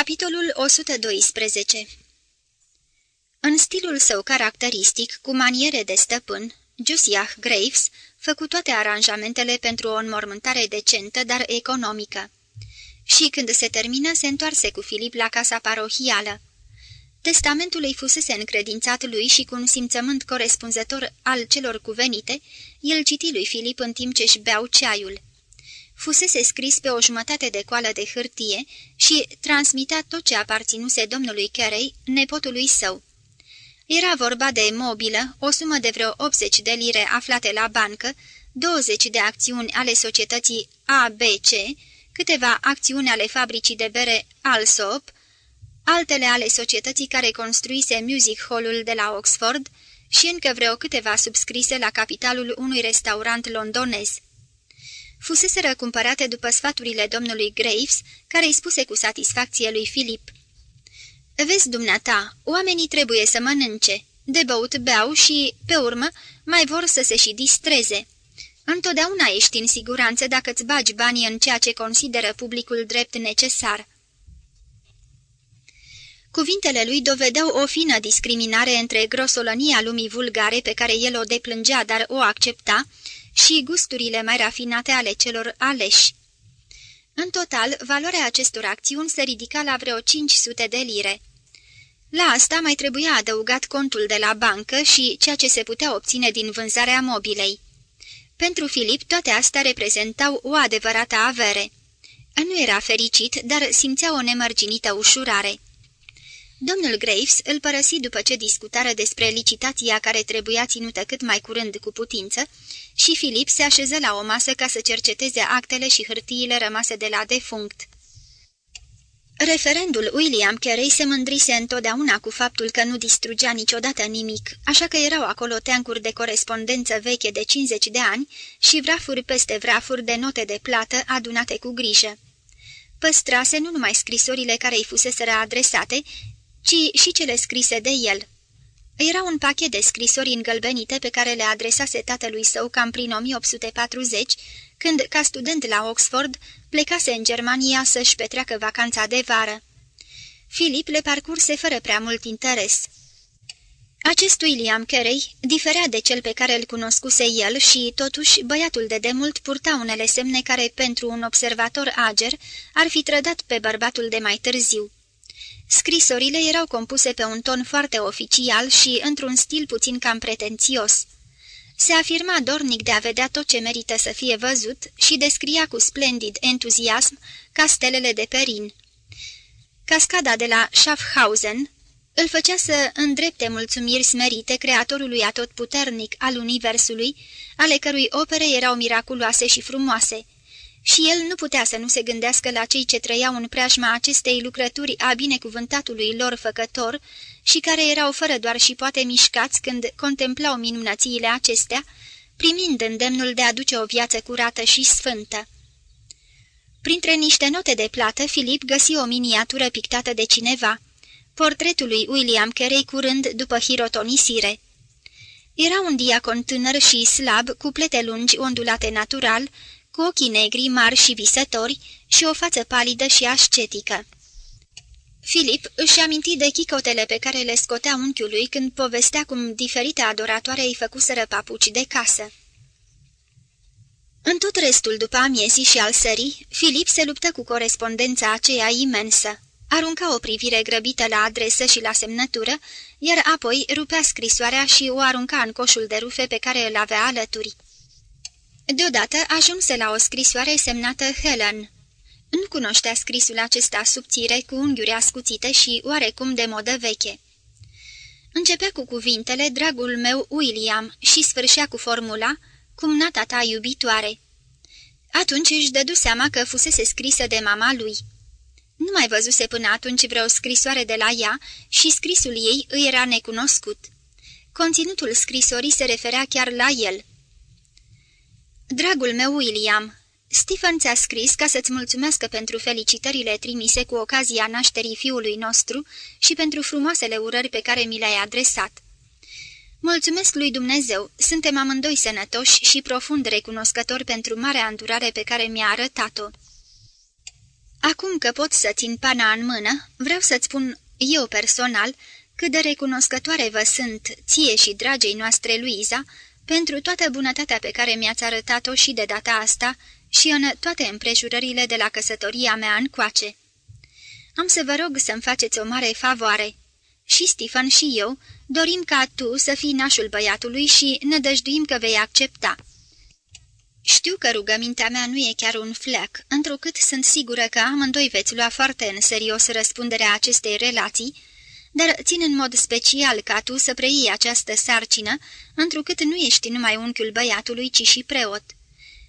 Capitolul 112 În stilul său caracteristic, cu maniere de stăpân, Josiah Graves făcu toate aranjamentele pentru o înmormântare decentă, dar economică. Și când se termină, se întoarse cu Filip la casa parohială. Testamentul îi fusese încredințat lui și cu un simțământ corespunzător al celor cuvenite, el citi lui Filip în timp ce își beau ceaiul fusese scris pe o jumătate de coală de hârtie și transmitea tot ce aparținuse domnului Carey, nepotului său. Era vorba de mobilă, o sumă de vreo 80 de lire aflate la bancă, 20 de acțiuni ale societății ABC, câteva acțiuni ale fabricii de bere Alsop, altele ale societății care construise Music Hall-ul de la Oxford și încă vreo câteva subscrise la capitalul unui restaurant londonez fusese răcumpărate după sfaturile domnului Graves, care îi spuse cu satisfacție lui Filip. Vezi, dumneata, oamenii trebuie să mănânce, de băut beau și, pe urmă, mai vor să se și distreze. Întotdeauna ești în siguranță dacă îți bagi banii în ceea ce consideră publicul drept necesar. Cuvintele lui dovedeau o fină discriminare între grosolănia lumii vulgare pe care el o deplângea, dar o accepta, și gusturile mai rafinate ale celor aleși. În total, valoarea acestor acțiuni se ridica la vreo 500 de lire. La asta mai trebuia adăugat contul de la bancă și ceea ce se putea obține din vânzarea mobilei. Pentru Filip, toate astea reprezentau o adevărată avere. Nu era fericit, dar simțea o nemărginită ușurare. Domnul Graves îl părăsi după ce discutară despre licitația care trebuia ținută cât mai curând cu putință și Filip se așeză la o masă ca să cerceteze actele și hârtiile rămase de la defunct. Referendul William Carey se mândrise întotdeauna cu faptul că nu distrugea niciodată nimic, așa că erau acolo teancuri de corespondență veche de 50 de ani și vrafuri peste vrafuri de note de plată adunate cu grijă. Păstrase nu numai scrisorile care îi fuseseră adresate, ci și cele scrise de el. Era un pachet de scrisori îngălbenite pe care le adresase tatălui său cam prin 1840, când, ca student la Oxford, plecase în Germania să-și petreacă vacanța de vară. Filip le parcurse fără prea mult interes. Acest William Carey diferea de cel pe care îl cunoscuse el și, totuși, băiatul de demult purta unele semne care, pentru un observator ager, ar fi trădat pe bărbatul de mai târziu. Scrisorile erau compuse pe un ton foarte oficial și într-un stil puțin cam pretențios. Se afirma dornic de a vedea tot ce merită să fie văzut și descria cu splendid entuziasm castelele de Perin. Cascada de la Schaffhausen îl făcea să îndrepte mulțumiri smerite creatorului atotputernic al universului, ale cărui opere erau miraculoase și frumoase, și el nu putea să nu se gândească la cei ce trăiau în preajma acestei lucrături a binecuvântatului lor făcător și care erau fără doar și poate mișcați când contemplau minunățiile acestea, primind îndemnul de a duce o viață curată și sfântă. Printre niște note de plată, Filip găsi o miniatură pictată de cineva, portretul lui William Carey curând după hirotonisire. Era un diacon tânăr și slab, cu plete lungi ondulate natural, cu ochii negri mari și visători și o față palidă și ascetică. Filip își aminti de chicotele pe care le scotea unchiului când povestea cum diferite adoratoare îi făcuseră papuci de casă. În tot restul după amiezii și al sării, Filip se luptă cu corespondența aceea imensă. Arunca o privire grăbită la adresă și la semnătură, iar apoi rupea scrisoarea și o arunca în coșul de rufe pe care îl avea alături. Deodată ajunse la o scrisoare semnată Helen. Nu cunoștea scrisul acesta subțire cu unghiuri ascuțite și oarecum de modă veche. Începea cu cuvintele dragul meu William și sfârșea cu formula cumnata ta iubitoare. Atunci își dădu seama că fusese scrisă de mama lui. Nu mai văzuse până atunci vreo scrisoare de la ea și scrisul ei îi era necunoscut. Conținutul scrisorii se referea chiar la el – Dragul meu William, Stephen ți-a scris ca să-ți mulțumească pentru felicitările trimise cu ocazia nașterii fiului nostru și pentru frumoasele urări pe care mi le-ai adresat. Mulțumesc lui Dumnezeu, suntem amândoi sănătoși și profund recunoscători pentru marea îndurare pe care mi-a arătat-o. Acum că pot să țin pana în mână, vreau să-ți spun eu personal cât de recunoscătoare vă sunt ție și dragei noastre Luiza pentru toată bunătatea pe care mi-ați arătat-o și de data asta și în toate împrejurările de la căsătoria mea încoace. Am să vă rog să-mi faceți o mare favoare. Și Stefan și eu dorim ca tu să fii nașul băiatului și ne dăjduim că vei accepta." Știu că rugămintea mea nu e chiar un fleac, întrucât sunt sigură că amândoi veți lua foarte în serios răspunderea acestei relații, dar țin în mod special ca tu să preiei această sarcină, întrucât nu ești numai unchiul băiatului, ci și preot.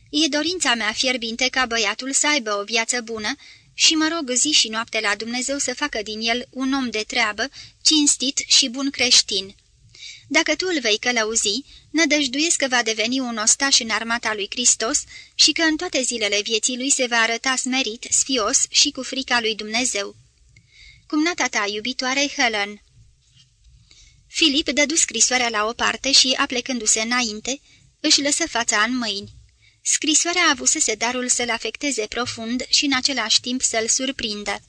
E dorința mea fierbinte ca băiatul să aibă o viață bună și mă rog zi și noapte la Dumnezeu să facă din el un om de treabă, cinstit și bun creștin. Dacă tu îl vei călăuzi, nădăjduiesc că va deveni un ostaș în armata lui Hristos și că în toate zilele vieții lui se va arăta smerit, sfios și cu frica lui Dumnezeu. Cumnata ta iubitoare Helen Filip dădu scrisoarea la o parte și, aplecându-se înainte, își lăsă fața în mâini. Scrisoarea avusese darul să-l afecteze profund și în același timp să-l surprindă.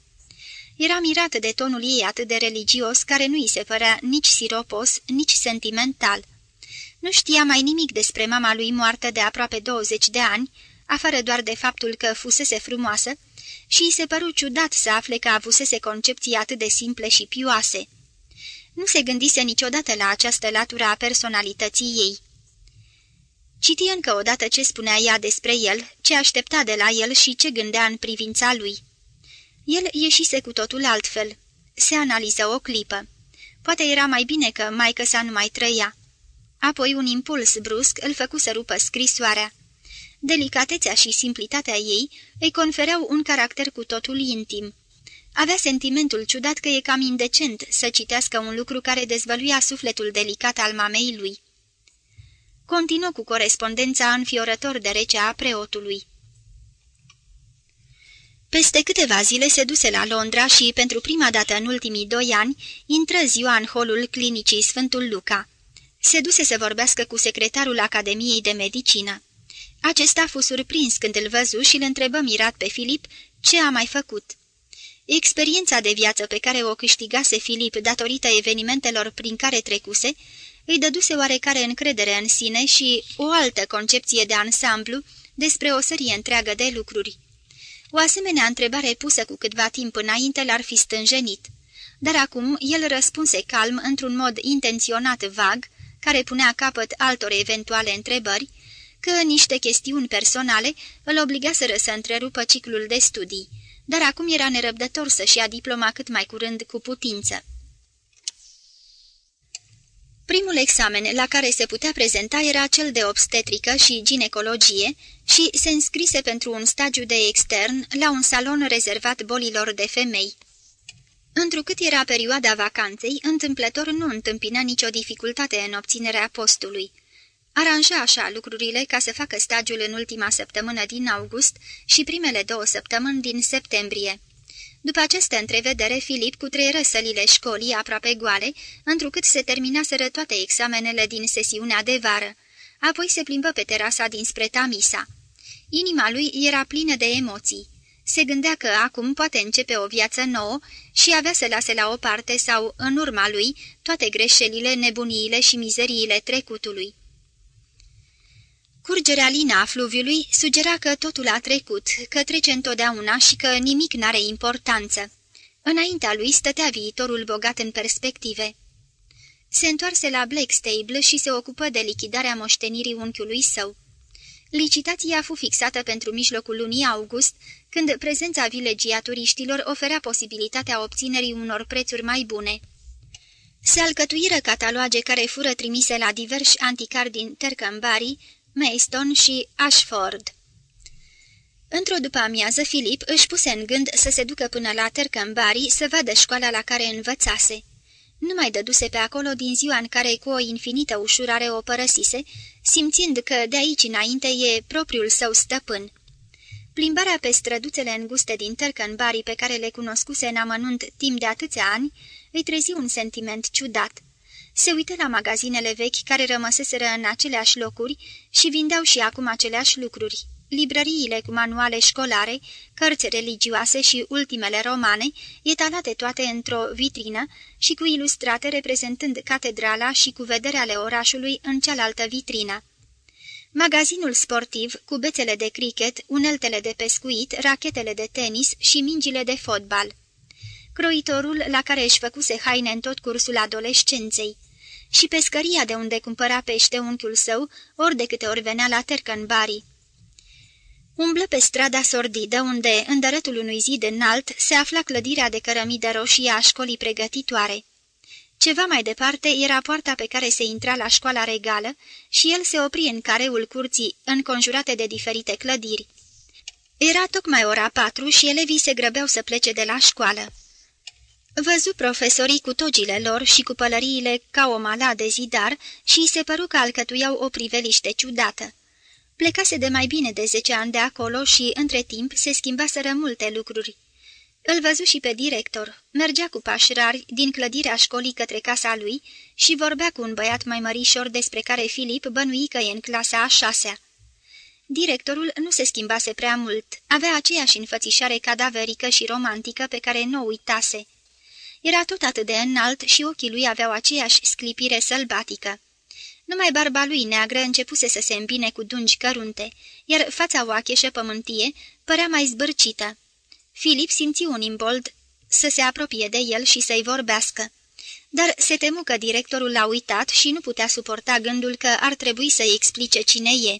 Era mirată de tonul ei atât de religios, care nu-i se părea nici siropos, nici sentimental. Nu știa mai nimic despre mama lui moartă de aproape 20 de ani, afară doar de faptul că fusese frumoasă, și îi se păru ciudat să afle că avusese concepții atât de simple și pioase. Nu se gândise niciodată la această latură a personalității ei. Citi încă o dată ce spunea ea despre el, ce aștepta de la el și ce gândea în privința lui. El ieșise cu totul altfel. Se analiză o clipă. Poate era mai bine că maică sa nu mai trăia. Apoi un impuls brusc îl făcu să rupă scrisoarea. Delicatețea și simplitatea ei îi confereau un caracter cu totul intim. Avea sentimentul ciudat că e cam indecent să citească un lucru care dezvăluia sufletul delicat al mamei lui. Continuă cu corespondența înfiorător de rece a preotului. Peste câteva zile se duse la Londra și, pentru prima dată în ultimii doi ani, intră ziua în holul clinicii Sfântul Luca. Se duse să vorbească cu secretarul Academiei de Medicină. Acesta fu surprins când îl văzu și îl întrebă mirat pe Filip ce a mai făcut. Experiența de viață pe care o câștigase Filip datorită evenimentelor prin care trecuse, îi dăduse oarecare încredere în sine și o altă concepție de ansamblu despre o serie întreagă de lucruri. O asemenea întrebare pusă cu câtva timp înainte l-ar fi stânjenit, dar acum el răspunse calm într-un mod intenționat vag, care punea capăt altor eventuale întrebări, că niște chestiuni personale îl obligaseră să întrerupă ciclul de studii, dar acum era nerăbdător să-și ia diploma cât mai curând cu putință. Primul examen la care se putea prezenta era cel de obstetrică și ginecologie și se înscrise pentru un stagiu de extern la un salon rezervat bolilor de femei. Întrucât era perioada vacanței, întâmplător nu întâmpina nicio dificultate în obținerea postului. Aranja așa lucrurile ca să facă stagiul în ultima săptămână din august și primele două săptămâni din septembrie. După această întrevedere, Filip cutreieră sălile școlii aproape goale, întrucât se terminaseră toate examenele din sesiunea de vară. Apoi se plimbă pe terasa dinspre Tamisa. Inima lui era plină de emoții. Se gândea că acum poate începe o viață nouă și avea să lase la o parte sau, în urma lui, toate greșelile, nebuniile și mizeriile trecutului. Curgerea lină a fluviului sugera că totul a trecut, că trece întotdeauna și că nimic n-are importanță. Înaintea lui stătea viitorul bogat în perspective. Se întoarse la Blackstable și se ocupă de lichidarea moștenirii unchiului său. Licitația a fost fixată pentru mijlocul lunii august, când prezența vilegia turiștilor oferea posibilitatea obținerii unor prețuri mai bune. Se alcătuiră cataloage care fură trimise la diversi anticari din Tercanbury, Mayston și Ashford. Într-o după-amiază, Filip își puse în gând să se ducă până la Tercanbury să vadă școala la care învățase. Nu mai dăduse pe acolo din ziua în care cu o infinită ușurare o părăsise, simțind că de aici înainte e propriul său stăpân. Plimbarea pe străduțele înguste din Tercanbury pe care le cunoscuse în amănunt timp de atâția ani, îi trezi un sentiment ciudat. Se uită la magazinele vechi care rămăseseră în aceleași locuri și vindeau și acum aceleași lucruri. librăriile cu manuale școlare, cărți religioase și ultimele romane, etalate toate într-o vitrină și cu ilustrate reprezentând catedrala și cu vedere ale orașului în cealaltă vitrină. Magazinul sportiv, cu bețele de cricket, uneltele de pescuit, rachetele de tenis și mingile de fotbal. Croitorul la care își făcuse haine în tot cursul adolescenței și pescăria de unde cumpăra pește unchiul său, ori de câte ori venea la Tercanbari. Umblă pe strada sordidă, unde, în dărătul unui zid înalt, se afla clădirea de cărămidă roșie a școlii pregătitoare. Ceva mai departe era poarta pe care se intra la școala regală și el se opri în careul curții, înconjurate de diferite clădiri. Era tocmai ora patru și elevii se grăbeau să plece de la școală. Văzu profesorii cu togile lor și cu pălăriile ca o mala de zidar și îi se păru că alcătuiau o priveliște ciudată. Plecase de mai bine de zece ani de acolo și, între timp, se schimbaseră multe lucruri. Îl văzu și pe director. Mergea cu pași rari din clădirea școlii către casa lui și vorbea cu un băiat mai mărișor despre care Filip bănui că e în clasa a șasea. Directorul nu se schimbase prea mult, avea aceeași înfățișare cadaverică și romantică pe care nu o uitase. Era tot atât de înalt și ochii lui aveau aceeași sclipire sălbatică. Numai barba lui neagră începuse să se îmbine cu dungi cărunte, iar fața oacheșă pământie părea mai zbârcită. Filip simți un imbold să se apropie de el și să-i vorbească. Dar se temu că directorul l-a uitat și nu putea suporta gândul că ar trebui să-i explice cine e.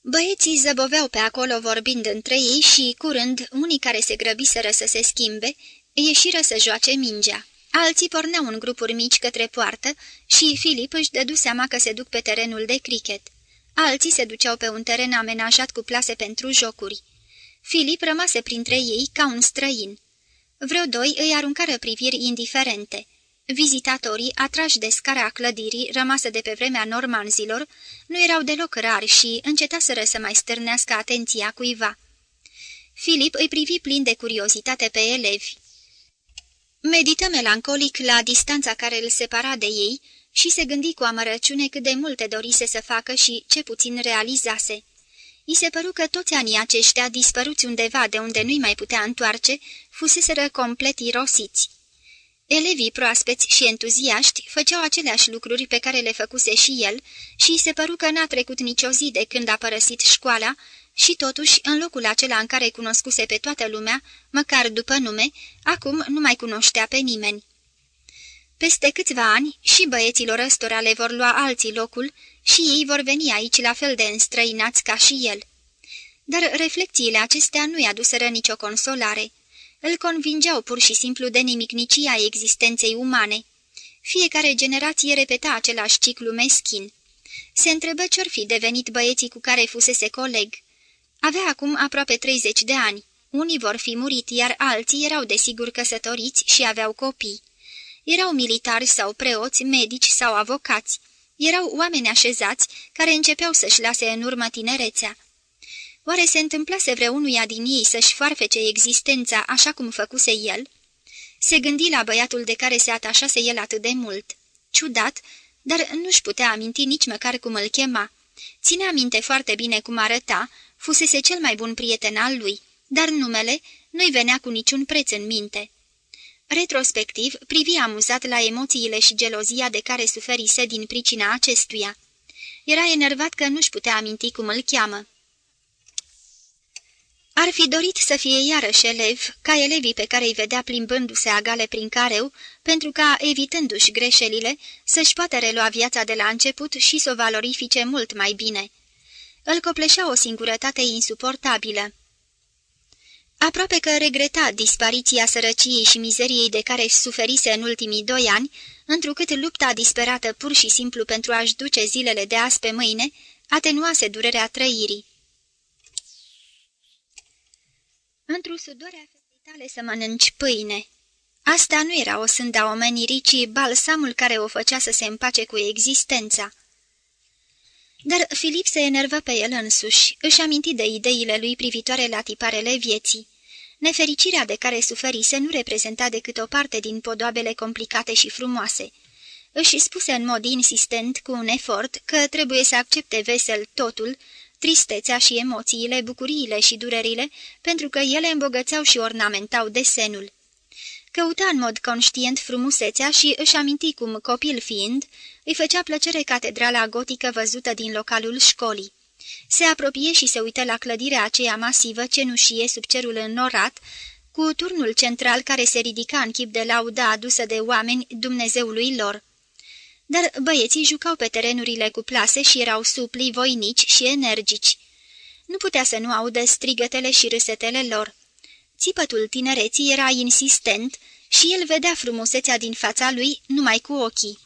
Băieții zăboveau pe acolo vorbind între ei și, curând, unii care se grăbiseră să se schimbe, ieșiră să joace mingea. Alții porneau în grupuri mici către poartă și Filip își dădu seama că se duc pe terenul de cricket. Alții se duceau pe un teren amenajat cu plase pentru jocuri. Filip rămase printre ei ca un străin. Vreo doi îi aruncară priviri indiferente. Vizitatorii, atrași de scara clădirii rămasă de pe vremea normanzilor, nu erau deloc rari și încetaseră să mai stârnească atenția cuiva. Filip îi privi plin de curiozitate pe elevi. Medită melancolic la distanța care îl separa de ei și se gândi cu amărăciune cât de multe dorise să facă și ce puțin realizase. I se păru că toți anii aceștia, dispăruți undeva de unde nu-i mai putea întoarce, fuseseră complet irosiți. Elevii proaspeți și entuziaști făceau aceleași lucruri pe care le făcuse și el și îi se păru că n-a trecut nicio zi de când a părăsit școala și totuși, în locul acela în care cunoscuse pe toată lumea, măcar după nume, acum nu mai cunoștea pe nimeni. Peste câțiva ani și băieților ăstora le vor lua alții locul și ei vor veni aici la fel de înstrăinați ca și el. Dar reflecțiile acestea nu-i aduseră nicio consolare. Îl convingeau pur și simplu de nimicnicia existenței umane. Fiecare generație repeta același ciclu meschin. Se întrebă ce-or fi devenit băieții cu care fusese coleg. Avea acum aproape 30 de ani. Unii vor fi murit, iar alții erau desigur căsătoriți și aveau copii. Erau militari sau preoți, medici sau avocați. Erau oameni așezați care începeau să-și lase în urmă tinerețea. Oare se întâmplase vreunuia din ei să-și farfece existența așa cum făcuse el? Se gândi la băiatul de care se atașase el atât de mult. Ciudat, dar nu-și putea aminti nici măcar cum îl chema. Ținea minte foarte bine cum arăta, fusese cel mai bun prieten al lui, dar numele nu-i venea cu niciun preț în minte. Retrospectiv, privi amuzat la emoțiile și gelozia de care suferise din pricina acestuia. Era enervat că nu-și putea aminti cum îl cheamă. Ar fi dorit să fie iarăși elev, ca elevii pe care îi vedea plimbându-se agale prin careu, pentru ca, evitându-și greșelile, să-și poată relua viața de la început și să o valorifice mult mai bine. Îl copleșea o singurătate insuportabilă. Aproape că regreta dispariția sărăciei și mizeriei de care suferise în ultimii doi ani, întrucât lupta disperată pur și simplu pentru a-și duce zilele de azi pe mâine, atenuase durerea trăirii. Într-o sudoarea tale să mănânci pâine. Asta nu era o sânda omenirii, ci balsamul care o făcea să se împace cu existența. Dar Filip se enervă pe el însuși, își aminti de ideile lui privitoare la tiparele vieții. Nefericirea de care suferise nu reprezenta decât o parte din podoabele complicate și frumoase. Își spuse în mod insistent, cu un efort, că trebuie să accepte vesel totul, tristețea și emoțiile, bucuriile și durerile, pentru că ele îmbogățeau și ornamentau desenul. Căuta în mod conștient frumusețea și își aminti cum, copil fiind, îi făcea plăcere catedrala gotică văzută din localul școlii. Se apropie și se uită la clădirea aceea masivă, cenușie, sub cerul înnorat, cu turnul central care se ridica în chip de lauda adusă de oameni Dumnezeului lor. Dar băieții jucau pe terenurile cu plase și erau supli, voinici și energici. Nu putea să nu audă strigătele și râsetele lor. Țipătul tinereții era insistent și el vedea frumusețea din fața lui numai cu ochii.